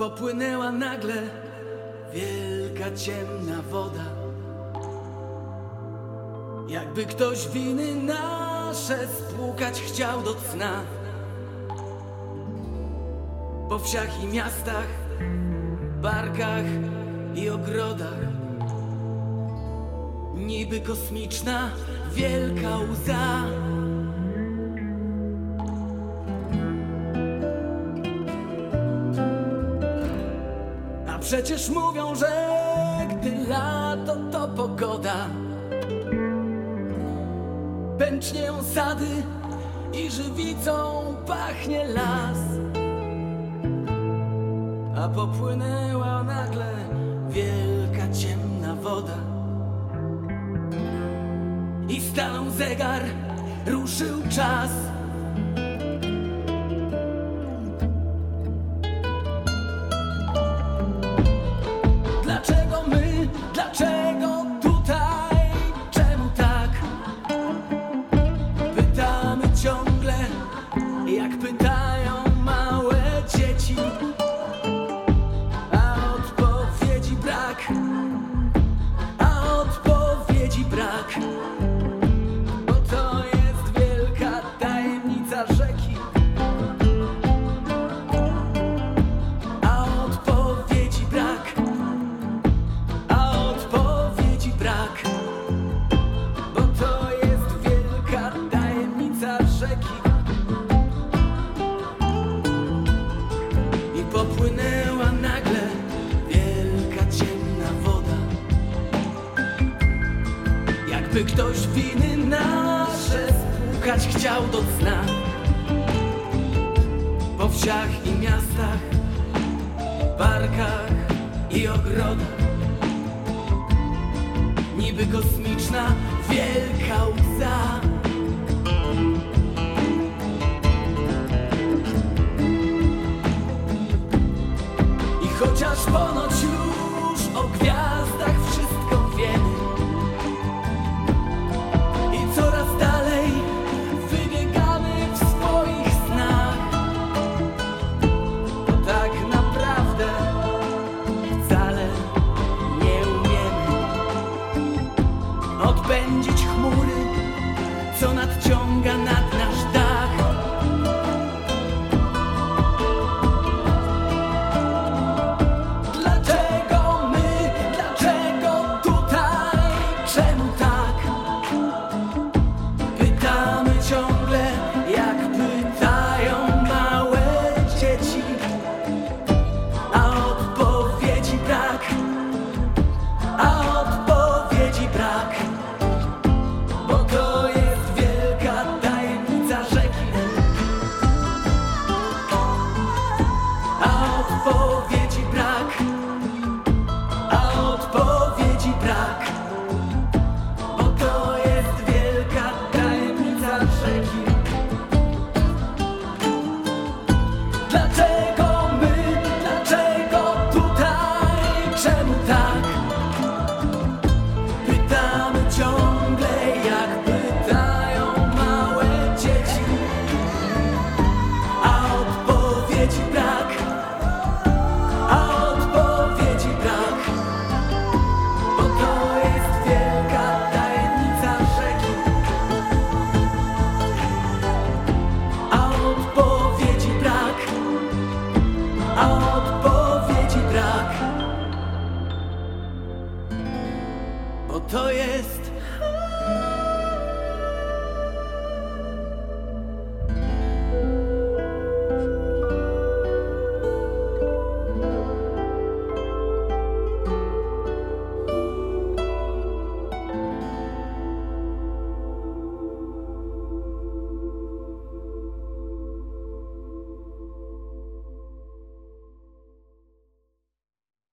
popłynęła nagle wielka ciemna woda. Jakby ktoś winy nasze spłukać chciał do cna. Po wsiach i miastach, barkach i ogrodach. Niby kosmiczna, wielka łza. A przecież mówią, że gdy lato to pogoda Pęcznieją sady i żywicą pachnie las A popłynęła nagle wielka ciemna woda. I stanął zegar, ruszył czas back. Jakby ktoś winy nasze spłukać chciał do cna. Po wsiach i miastach, parkach i ogrodach niby kosmiczna, wielka łza. I chociaż ponoć już o odpędzić chmury, co nadciąga nad A Bo to jest